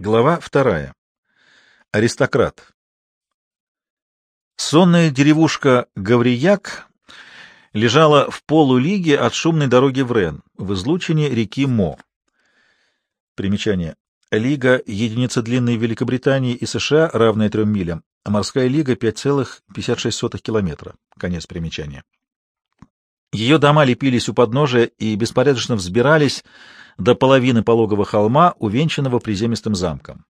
Глава вторая. Аристократ. Сонная деревушка Гаврияк лежала в полулиге от шумной дороги в Рен, в излучине реки Мо. Примечание. Лига — единица длины Великобритании и США, равная трем милям, а морская лига — 5,56 километра. Конец примечания. Ее дома лепились у подножия и беспорядочно взбирались до половины пологого холма, увенчанного приземистым замком.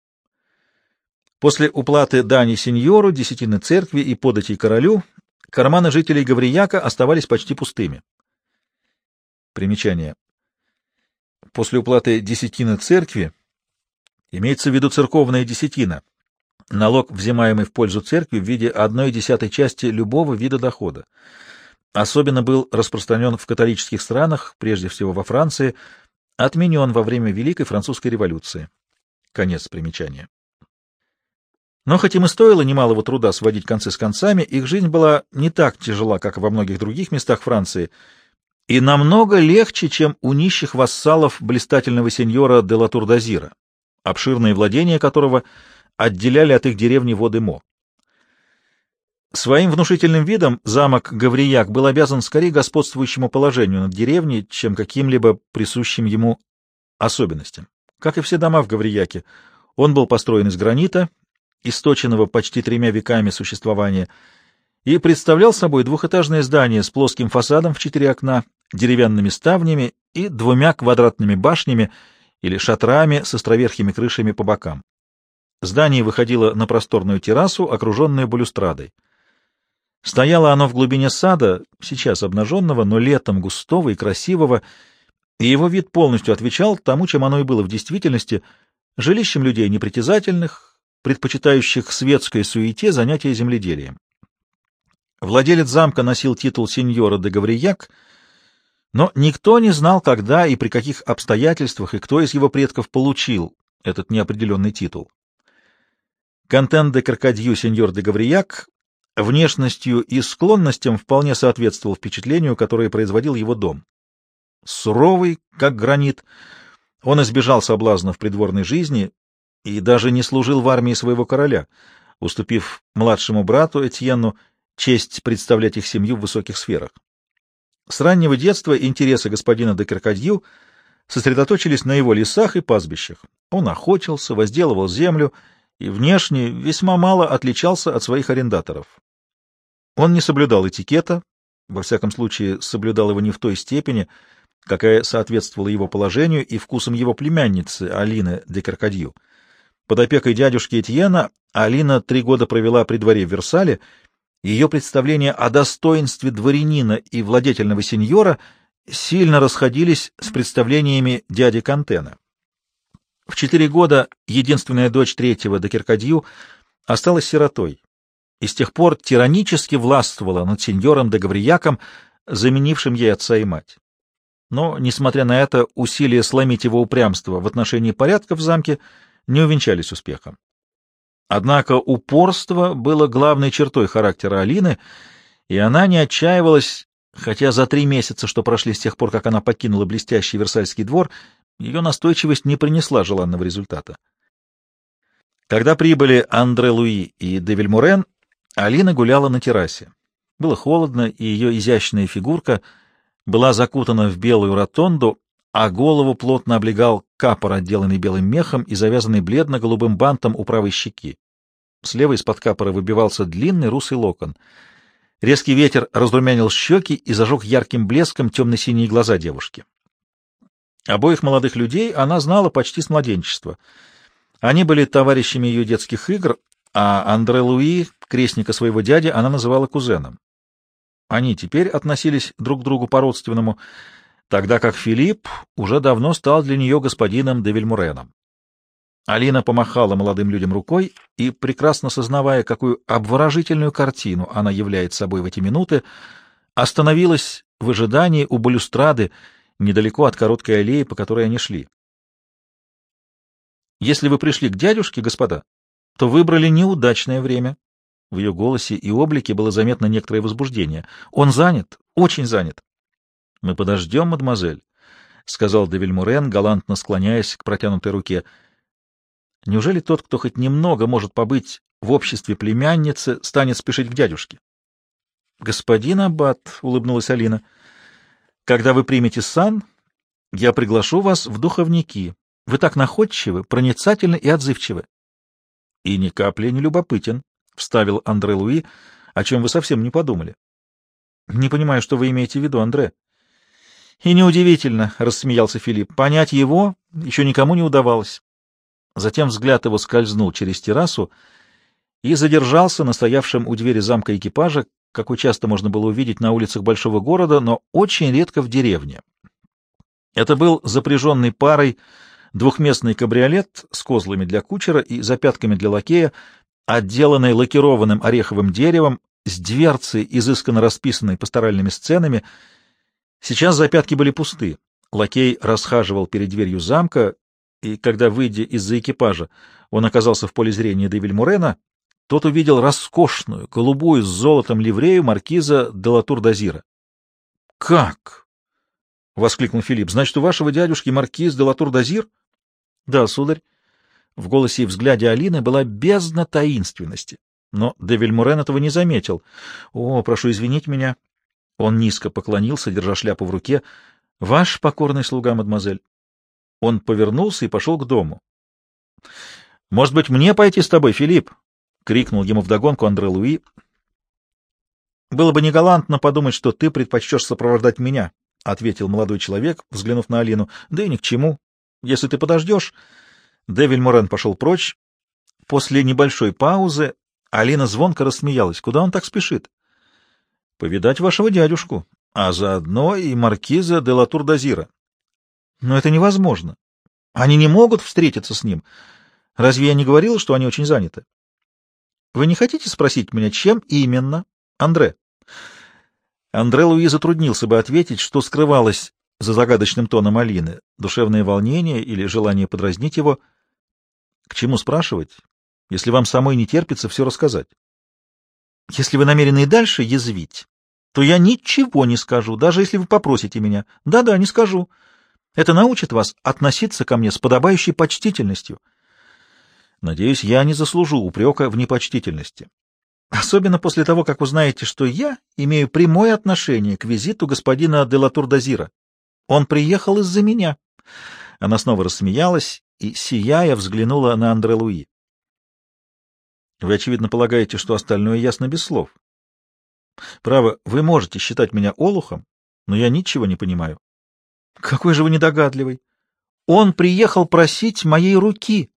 После уплаты дани сеньору, десятины церкви и податей королю, карманы жителей Гаврияка оставались почти пустыми. Примечание. После уплаты десятины церкви имеется в виду церковная десятина, налог, взимаемый в пользу церкви в виде одной десятой части любого вида дохода. Особенно был распространен в католических странах, прежде всего во Франции, отменен во время Великой Французской революции. Конец примечания. Но хоть им и стоило немалого труда сводить концы с концами, их жизнь была не так тяжела, как во многих других местах Франции, и намного легче, чем у нищих вассалов блистательного сеньора де Латур-Дазира, обширные владения которого отделяли от их деревни воды Мо. Своим внушительным видом замок Гаврияк был обязан скорее господствующему положению над деревней, чем каким-либо присущим ему особенностям. Как и все дома в Гаврияке, он был построен из гранита, источенного почти тремя веками существования, и представлял собой двухэтажное здание с плоским фасадом в четыре окна, деревянными ставнями и двумя квадратными башнями или шатрами с островерхими крышами по бокам. Здание выходило на просторную террасу, окруженную балюстрадой. Стояло оно в глубине сада, сейчас обнаженного, но летом густого и красивого, и его вид полностью отвечал тому, чем оно и было в действительности, жилищем людей непритязательных, предпочитающих светской суете занятия земледелием. Владелец замка носил титул сеньора де Гаврияк, но никто не знал, когда и при каких обстоятельствах и кто из его предков получил этот неопределенный титул. Контент де Каркадью сеньор де Гаврияк внешностью и склонностям вполне соответствовал впечатлению, которое производил его дом. Суровый, как гранит, он избежал соблазнов придворной жизни и даже не служил в армии своего короля, уступив младшему брату Этьену честь представлять их семью в высоких сферах. С раннего детства интересы господина де Керкадью сосредоточились на его лесах и пастбищах. Он охотился, возделывал землю и внешне весьма мало отличался от своих арендаторов. Он не соблюдал этикета, во всяком случае соблюдал его не в той степени, какая соответствовала его положению и вкусам его племянницы Алины де Каркадью. Под опекой дядюшки Этьена Алина три года провела при дворе в Версале, ее представления о достоинстве дворянина и владетельного сеньора сильно расходились с представлениями дяди Кантена. В четыре года единственная дочь третьего де Киркадью осталась сиротой и с тех пор тиранически властвовала над сеньором де Гаврияком, заменившим ей отца и мать. Но, несмотря на это, усилия сломить его упрямство в отношении порядка в замке не увенчались успехом. Однако упорство было главной чертой характера Алины, и она не отчаивалась, хотя за три месяца, что прошли с тех пор, как она покинула блестящий Версальский двор, ее настойчивость не принесла желанного результата. Когда прибыли Андре Луи и Девиль Мурен, Алина гуляла на террасе. Было холодно, и ее изящная фигурка была закутана в белую ротонду, а голову плотно облегал капор, отделанный белым мехом и завязанный бледно-голубым бантом у правой щеки. Слева из-под капора выбивался длинный русый локон. Резкий ветер разрумянил щеки и зажег ярким блеском темно-синие глаза девушки. Обоих молодых людей она знала почти с младенчества. Они были товарищами ее детских игр, а Андре Луи, крестника своего дяди, она называла кузеном. Они теперь относились друг к другу по-родственному, тогда как Филипп уже давно стал для нее господином де Вильмуреном. Алина помахала молодым людям рукой и, прекрасно сознавая, какую обворожительную картину она является собой в эти минуты, остановилась в ожидании у балюстрады недалеко от короткой аллеи, по которой они шли. «Если вы пришли к дядюшке, господа, то выбрали неудачное время. В ее голосе и облике было заметно некоторое возбуждение. Он занят, очень занят. — Мы подождем, мадемуазель, — сказал де Вильмурен, галантно склоняясь к протянутой руке. Неужели тот, кто хоть немного может побыть в обществе племянницы, станет спешить к дядюшке? — Господин Аббат, — улыбнулась Алина, — когда вы примете сан, я приглашу вас в духовники. Вы так находчивы, проницательны и отзывчивы. — И ни капли не любопытен, — вставил Андре Луи, — о чем вы совсем не подумали. — Не понимаю, что вы имеете в виду, Андре. — И неудивительно, — рассмеялся Филипп, — понять его еще никому не удавалось. Затем взгляд его скользнул через террасу и задержался на стоявшем у двери замка экипажа, какой часто можно было увидеть на улицах большого города, но очень редко в деревне. Это был запряженный парой двухместный кабриолет с козлами для кучера и запятками для лакея, отделанный лакированным ореховым деревом, с дверцей, изысканно расписанной пасторальными сценами. Сейчас запятки были пусты. Лакей расхаживал перед дверью замка, и когда, выйдя из-за экипажа, он оказался в поле зрения де Вильмурена, тот увидел роскошную, голубую с золотом ливрею маркиза де Латур-Дазира. — Как? — воскликнул Филипп. — Значит, у вашего дядюшки маркиз де Латур-Дазир? — Да, сударь. В голосе и взгляде Алины была бездна таинственности. Но де Вильмурен этого не заметил. — О, прошу извинить меня. Он низко поклонился, держа шляпу в руке. — Ваш покорный слуга, мадемуазель. Он повернулся и пошел к дому. — Может быть, мне пойти с тобой, Филипп? — крикнул ему вдогонку Андре Луи. — Было бы негалантно подумать, что ты предпочтешь сопровождать меня, — ответил молодой человек, взглянув на Алину. — Да и ни к чему. Если ты подождешь... Девиль Морен пошел прочь. После небольшой паузы Алина звонко рассмеялась. Куда он так спешит? — Повидать вашего дядюшку, а заодно и маркиза де Латур-Дазира. Но это невозможно. Они не могут встретиться с ним. Разве я не говорила, что они очень заняты? Вы не хотите спросить меня, чем именно, Андре? Андре Луи затруднился бы ответить, что скрывалось за загадочным тоном Алины, душевное волнение или желание подразнить его. К чему спрашивать, если вам самой не терпится все рассказать? Если вы намерены и дальше язвить, то я ничего не скажу, даже если вы попросите меня. Да-да, не скажу. Это научит вас относиться ко мне с подобающей почтительностью. Надеюсь, я не заслужу упрека в непочтительности. Особенно после того, как узнаете, что я имею прямое отношение к визиту господина де Латур-Дазира. Он приехал из-за меня. Она снова рассмеялась и, сияя, взглянула на Андре Луи. Вы, очевидно, полагаете, что остальное ясно без слов. Право, вы можете считать меня олухом, но я ничего не понимаю. Какой же вы недогадливый! Он приехал просить моей руки.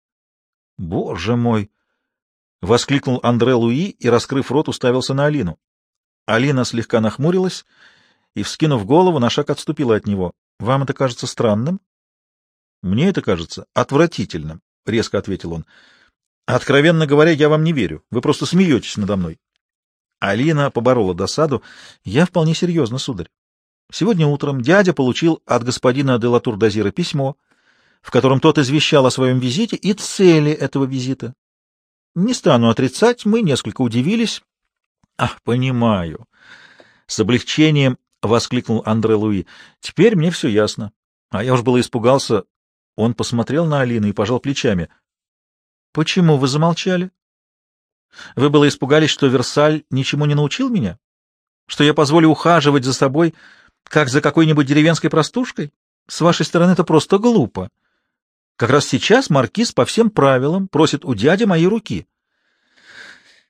Боже мой! — воскликнул Андре Луи и, раскрыв рот, уставился на Алину. Алина слегка нахмурилась и, вскинув голову, на шаг отступила от него. — Вам это кажется странным? — Мне это кажется отвратительным, — резко ответил он. — Откровенно говоря, я вам не верю. Вы просто смеетесь надо мной. Алина поборола досаду. — Я вполне серьезно, сударь. Сегодня утром дядя получил от господина де Латур-Дазира письмо, в котором тот извещал о своем визите и цели этого визита. Не стану отрицать, мы несколько удивились. — Ах, понимаю. С облегчением воскликнул Андре Луи. — Теперь мне все ясно. А я уж было испугался. Он посмотрел на Алину и пожал плечами. — Почему вы замолчали? — Вы было испугались, что Версаль ничему не научил меня? Что я позволю ухаживать за собой как за какой-нибудь деревенской простушкой? С вашей стороны это просто глупо. Как раз сейчас маркиз по всем правилам просит у дяди моей руки.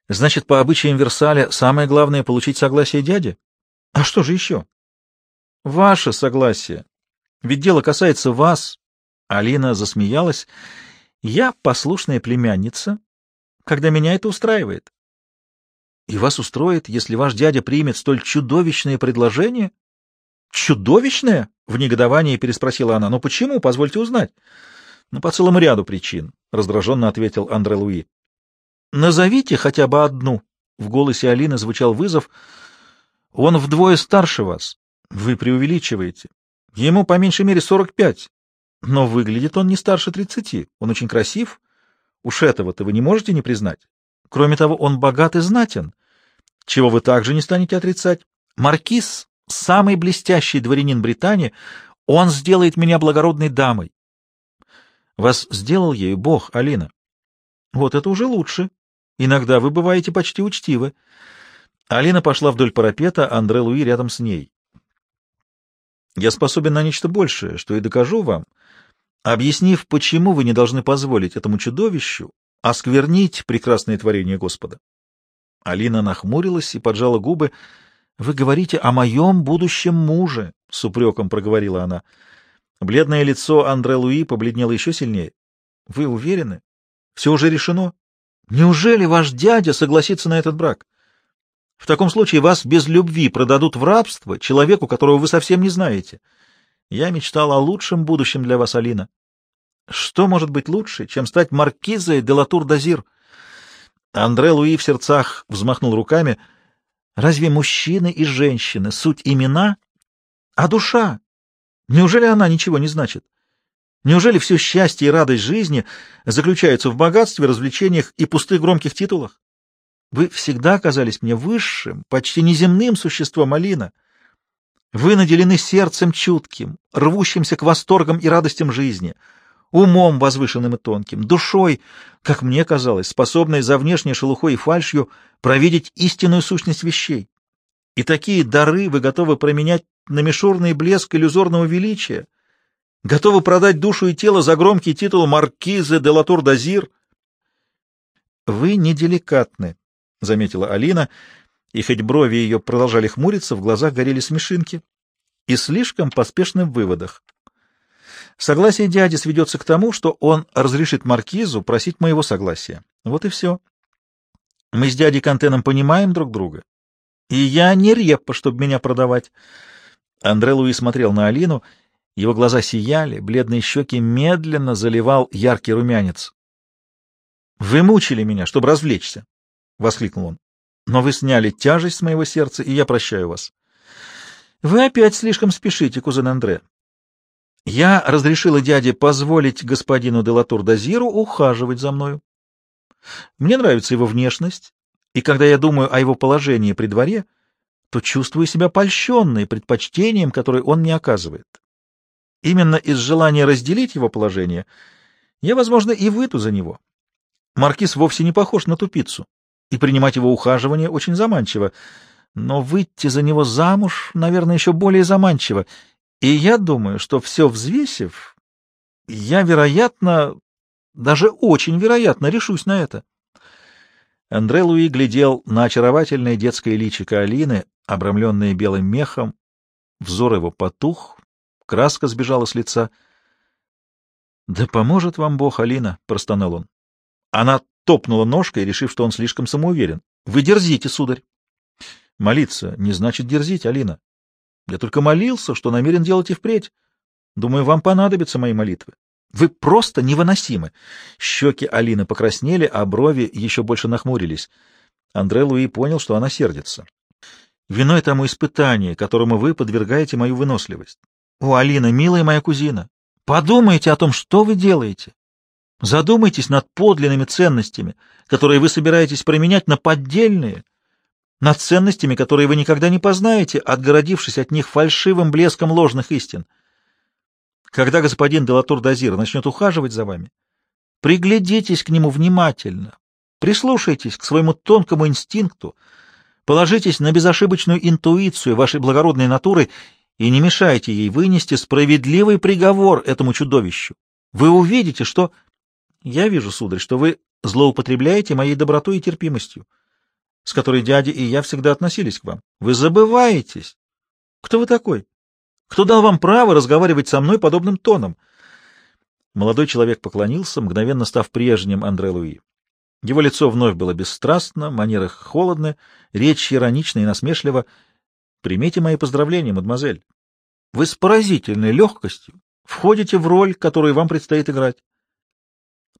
Значит, по обычаям Версаля самое главное — получить согласие дяди? А что же еще? Ваше согласие. Ведь дело касается вас. Алина засмеялась. Я послушная племянница, когда меня это устраивает. И вас устроит, если ваш дядя примет столь чудовищное предложение? Чудовищное? В негодовании переспросила она. Но почему? Позвольте узнать. Ну, по целому ряду причин, раздраженно ответил Андре Луи. Назовите хотя бы одну. В голосе Алины звучал вызов. Он вдвое старше вас. Вы преувеличиваете. Ему по меньшей мере сорок пять. Но выглядит он не старше тридцати. Он очень красив. Уж этого-то вы не можете не признать. Кроме того, он богат и знатен, чего вы также не станете отрицать. Маркиз самый блестящий дворянин Британии, он сделает меня благородной дамой. Вас сделал ею Бог, Алина. Вот это уже лучше. Иногда вы бываете почти учтивы. Алина пошла вдоль парапета, Андре Луи рядом с ней. Я способен на нечто большее, что и докажу вам, объяснив, почему вы не должны позволить этому чудовищу осквернить прекрасное творение Господа. Алина нахмурилась и поджала губы. — Вы говорите о моем будущем муже, — с упреком проговорила она. Бледное лицо Андре Луи побледнело еще сильнее. — Вы уверены? Все уже решено? Неужели ваш дядя согласится на этот брак? В таком случае вас без любви продадут в рабство человеку, которого вы совсем не знаете. Я мечтал о лучшем будущем для вас, Алина. Что может быть лучше, чем стать маркизой де Латур-Дазир? Андре Луи в сердцах взмахнул руками. Разве мужчины и женщины — суть имена? А душа? Неужели она ничего не значит? Неужели все счастье и радость жизни заключаются в богатстве, развлечениях и пустых громких титулах? Вы всегда казались мне высшим, почти неземным существом, Алина. Вы наделены сердцем чутким, рвущимся к восторгам и радостям жизни — умом возвышенным и тонким, душой, как мне казалось, способной за внешней шелухой и фальшью провидеть истинную сущность вещей. И такие дары вы готовы променять на мишурный блеск иллюзорного величия, готовы продать душу и тело за громкий титул маркизы де Латур-Дазир. — Вы неделикатны, — заметила Алина, и хоть брови ее продолжали хмуриться, в глазах горели смешинки, и слишком поспешны в выводах. Согласие дяди сведется к тому, что он разрешит маркизу просить моего согласия. Вот и все. Мы с дядей Кантеном понимаем друг друга. И я не репа, чтобы меня продавать. Андре Луи смотрел на Алину, его глаза сияли, бледные щеки медленно заливал яркий румянец. — Вы мучили меня, чтобы развлечься, — воскликнул он. — Но вы сняли тяжесть с моего сердца, и я прощаю вас. — Вы опять слишком спешите, кузен Андре. Я разрешила дяде позволить господину Делатур-Дазиру ухаживать за мною. Мне нравится его внешность, и когда я думаю о его положении при дворе, то чувствую себя польщенной предпочтением, которое он мне оказывает. Именно из желания разделить его положение я, возможно, и выйду за него. Маркиз вовсе не похож на тупицу, и принимать его ухаживание очень заманчиво, но выйти за него замуж, наверное, еще более заманчиво, и я думаю, что все взвесив, я, вероятно, даже очень вероятно, решусь на это. Андре Луи глядел на очаровательное детское личико Алины, обрамленное белым мехом. Взор его потух, краска сбежала с лица. — Да поможет вам Бог, Алина, — простонал он. Она топнула ножкой, решив, что он слишком самоуверен. — Вы дерзите, сударь. — Молиться не значит дерзить, Алина. Я только молился, что намерен делать и впредь. Думаю, вам понадобятся мои молитвы. Вы просто невыносимы. Щеки Алины покраснели, а брови еще больше нахмурились. Андре Луи понял, что она сердится. Виной тому испытание, которому вы подвергаете мою выносливость. О, Алина, милая моя кузина, подумайте о том, что вы делаете. Задумайтесь над подлинными ценностями, которые вы собираетесь променять на поддельные, над ценностями, которые вы никогда не познаете, отгородившись от них фальшивым блеском ложных истин. Когда господин Делатур-Дазир начнет ухаживать за вами, приглядитесь к нему внимательно, прислушайтесь к своему тонкому инстинкту, положитесь на безошибочную интуицию вашей благородной натуры и не мешайте ей вынести справедливый приговор этому чудовищу. Вы увидите, что... Я вижу, сударь, что вы злоупотребляете моей добротой и терпимостью с которой дядя и я всегда относились к вам. Вы забываетесь. Кто вы такой? Кто дал вам право разговаривать со мной подобным тоном? Молодой человек поклонился, мгновенно став прежним Андре Луи. Его лицо вновь было бесстрастно, манеры холодны, речь иронична и насмешлива. Примите мои поздравления, мадемуазель. Вы с поразительной легкостью входите в роль, которую вам предстоит играть.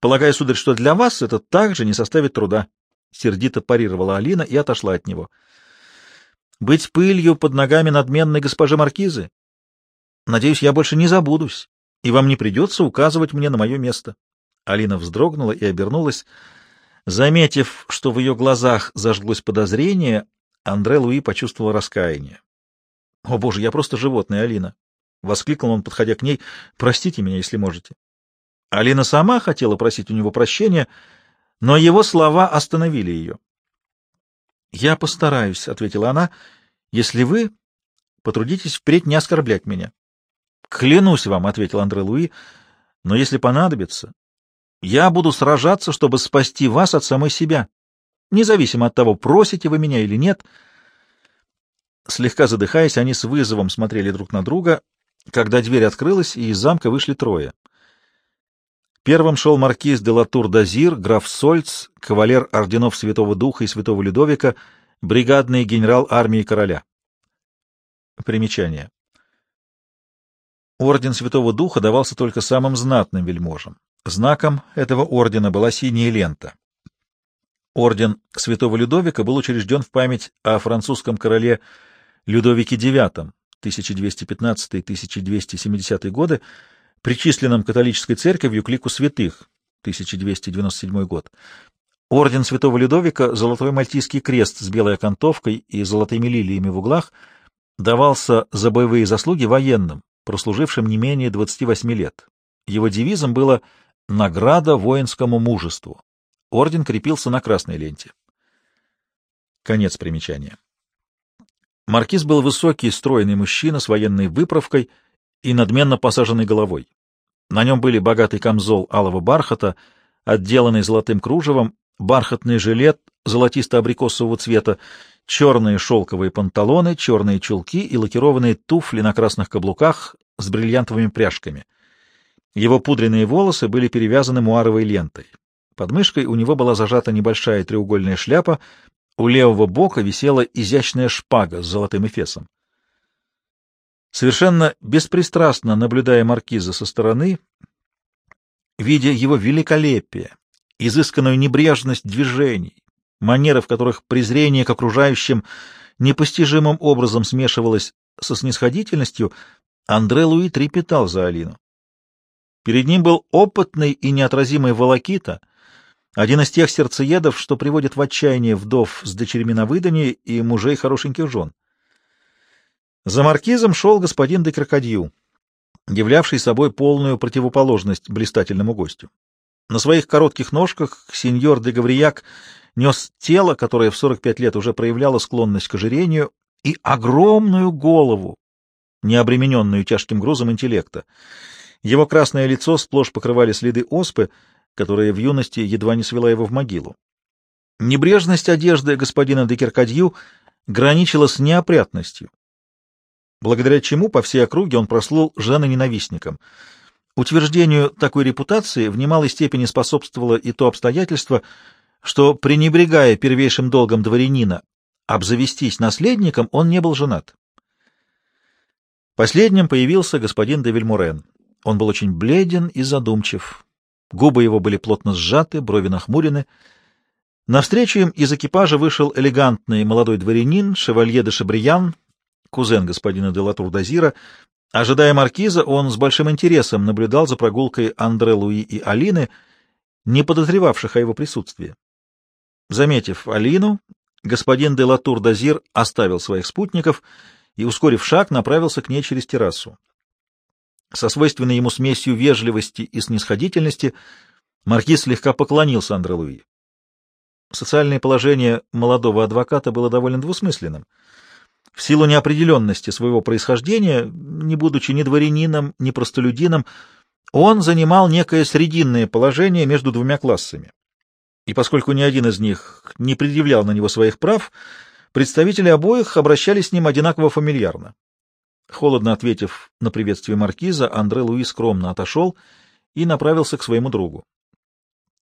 Полагаю, сударь, что для вас это также не составит труда. — сердито парировала Алина и отошла от него. «Быть пылью под ногами надменной госпожи Маркизы? Надеюсь, я больше не забудусь, и вам не придется указывать мне на мое место». Алина вздрогнула и обернулась. Заметив, что в ее глазах зажглось подозрение, Андре Луи почувствовал раскаяние. — О, боже, я просто животное, Алина! — воскликнул он, подходя к ней. — Простите меня, если можете. Алина сама хотела просить у него прощения, — но его слова остановили ее. «Я постараюсь», — ответила она, — «если вы потрудитесь впредь не оскорблять меня». «Клянусь вам», — ответил Андре Луи, — «но если понадобится, я буду сражаться, чтобы спасти вас от самой себя, независимо от того, просите вы меня или нет». Слегка задыхаясь, они с вызовом смотрели друг на друга, когда дверь открылась, и из замка вышли трое. Первым шел маркиз де Латур-Дазир, граф Сольц, кавалер орденов Святого Духа и Святого Людовика, бригадный генерал армии короля. Примечание. Орден Святого Духа давался только самым знатным вельможам. Знаком этого ордена была синяя лента. Орден Святого Людовика был учрежден в память о французском короле Людовике IX 1215-1270 годы, причисленном католической церковью к лику святых, 1297 год. Орден святого Людовика, золотой мальтийский крест с белой окантовкой и золотыми лилиями в углах, давался за боевые заслуги военным, прослужившим не менее 28 лет. Его девизом было «Награда воинскому мужеству». Орден крепился на красной ленте. Конец примечания. Маркиз был высокий, стройный мужчина с военной выправкой — и надменно посаженной головой. На нем были богатый камзол алого бархата, отделанный золотым кружевом, бархатный жилет золотисто-абрикосового цвета, черные шелковые панталоны, черные чулки и лакированные туфли на красных каблуках с бриллиантовыми пряжками. Его пудренные волосы были перевязаны муаровой лентой. Под мышкой у него была зажата небольшая треугольная шляпа, у левого бока висела изящная шпага с золотым эфесом. Совершенно беспристрастно наблюдая маркиза со стороны, видя его великолепие, изысканную небрежность движений, манеры, в которых презрение к окружающим непостижимым образом смешивалось со снисходительностью, Андре Луи трепетал за Алину. Перед ним был опытный и неотразимый волокита, один из тех сердцеедов, что приводит в отчаяние вдов с дочерьми на выданье и мужей хорошеньких жен. За маркизом шел господин де Крокодью, являвший собой полную противоположность блистательному гостю. На своих коротких ножках сеньор де Гаврияк нес тело, которое в 45 лет уже проявляло склонность к ожирению, и огромную голову, не обремененную тяжким грузом интеллекта. Его красное лицо сплошь покрывали следы оспы, которая в юности едва не свела его в могилу. Небрежность одежды господина де Киркадью граничила с неопрятностью, благодаря чему по всей округе он прослыл женоненавистником. Утверждению такой репутации в немалой степени способствовало и то обстоятельство, что, пренебрегая первейшим долгом дворянина, обзавестись наследником, он не был женат. Последним появился господин де Вильмурен. Он был очень бледен и задумчив. Губы его были плотно сжаты, брови нахмурены. Навстречу им из экипажа вышел элегантный молодой дворянин, шевалье де Шабриян, кузен господина де Латур-Дазира. Ожидая маркиза, он с большим интересом наблюдал за прогулкой Андре Луи и Алины, не подозревавших о его присутствии. Заметив Алину, господин де Латур-Дазир оставил своих спутников и, ускорив шаг, направился к ней через террасу. Со свойственной ему смесью вежливости и снисходительности маркиз слегка поклонился Андре Луи. Социальное положение молодого адвоката было довольно двусмысленным — в силу неопределенности своего происхождения, не будучи ни дворянином, ни простолюдином, он занимал некое срединное положение между двумя классами. И поскольку ни один из них не предъявлял на него своих прав, представители обоих обращались с ним одинаково фамильярно. Холодно ответив на приветствие маркиза, Андре Луи скромно отошел и направился к своему другу.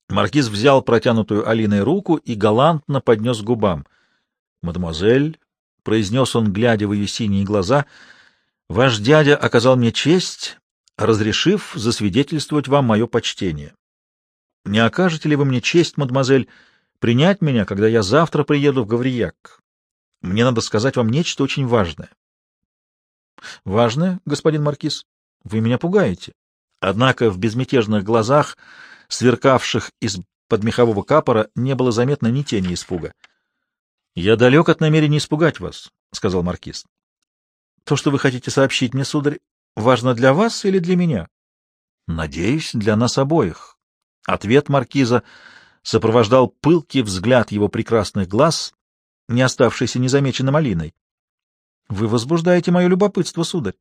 Маркиз взял протянутую Алиной руку и галантно поднес губам. — Мадемуазель, — произнес он, глядя в ее синие глаза, — «ваш дядя оказал мне честь, разрешив засвидетельствовать вам мое почтение. Не окажете ли вы мне честь, мадемуазель, принять меня, когда я завтра приеду в Гаврияк? Мне надо сказать вам нечто очень важное». «Важное, господин Маркиз? Вы меня пугаете». Однако в безмятежных глазах, сверкавших из-под мехового капора, не было заметно ни тени испуга. — Я далек от намерения испугать вас, — сказал маркиз. — То, что вы хотите сообщить мне, сударь, важно для вас или для меня? — Надеюсь, для нас обоих. Ответ маркиза сопровождал пылкий взгляд его прекрасных глаз, не оставшийся незамеченным Алиной. — Вы возбуждаете мое любопытство, сударь.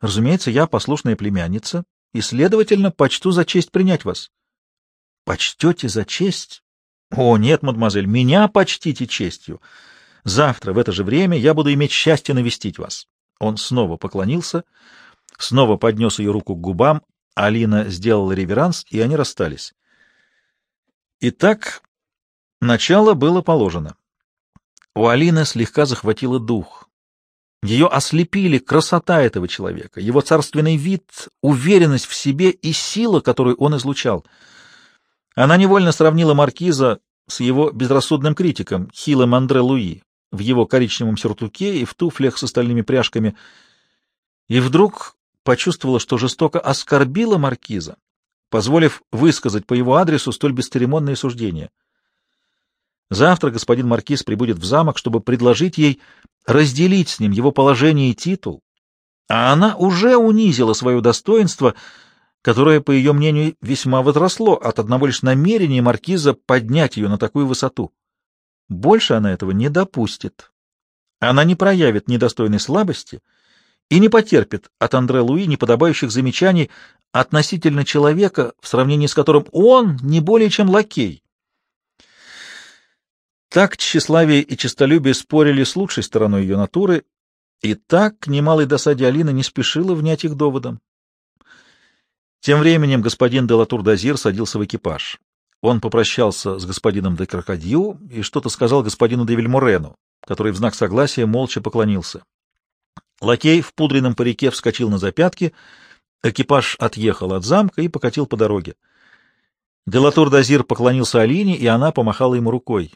Разумеется, я послушная племянница, и, следовательно, почту за честь принять вас. — Почтете за честь? — О, нет, мадемуазель, меня почтите честью. Завтра в это же время я буду иметь счастье навестить вас. Он снова поклонился, снова поднес ее руку к губам, Алина сделала реверанс, и они расстались. Итак, начало было положено. У Алины слегка захватило дух. Ее ослепили красота этого человека, его царственный вид, уверенность в себе и сила, которую он излучал. Она невольно сравнила маркиза с его безрассудным критиком, Хилом Андре Луи, в его коричневом сюртуке и в туфлях с остальными пряжками, и вдруг почувствовала, что жестоко оскорбила маркиза, позволив высказать по его адресу столь бесцеремонные суждения. Завтра господин маркиз прибудет в замок, чтобы предложить ей разделить с ним его положение и титул, а она уже унизила свое достоинство, которое, по ее мнению, весьма возросло от одного лишь намерения маркиза поднять ее на такую высоту. Больше она этого не допустит. Она не проявит недостойной слабости и не потерпит от Андре Луи неподобающих замечаний относительно человека, в сравнении с которым он не более чем лакей. Так тщеславие и честолюбие спорили с лучшей стороной ее натуры, и так к немалой досаде Алина не спешила внять их доводом. Тем временем господин Делатур-Дазир садился в экипаж. Он попрощался с господином де Крокодью и что-то сказал господину де Вильморену, который в знак согласия молча поклонился. Лакей в пудренном парике вскочил на запятки, экипаж отъехал от замка и покатил по дороге. Делатур-Дазир поклонился Алине, и она помахала ему рукой.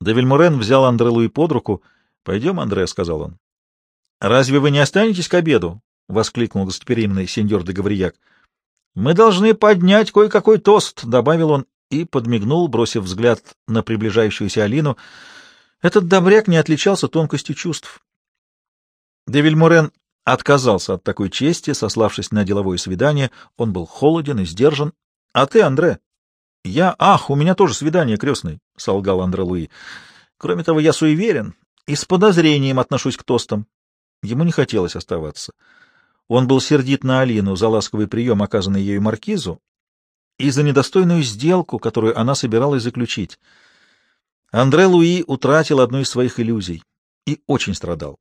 Де Вильморен взял Андре Луи под руку. — Пойдем, Андре, — сказал он. — Разве вы не останетесь к обеду? — воскликнул гостеприимный сеньор де Гаврияк. Мы должны поднять кое-какой тост, — добавил он и подмигнул, бросив взгляд на приближающуюся Алину. Этот добряк не отличался тонкостью чувств. Девиль Морен отказался от такой чести, сославшись на деловое свидание. Он был холоден и сдержан. — А ты, Андре? — Я... Ах, у меня тоже свидание, крестный, — солгал Андре Луи. — Кроме того, я суеверен и с подозрением отношусь к тостам. Ему не хотелось оставаться. — он был сердит на Алину за ласковый прием, оказанный ею маркизу, и за недостойную сделку, которую она собиралась заключить. Андре Луи утратил одну из своих иллюзий и очень страдал.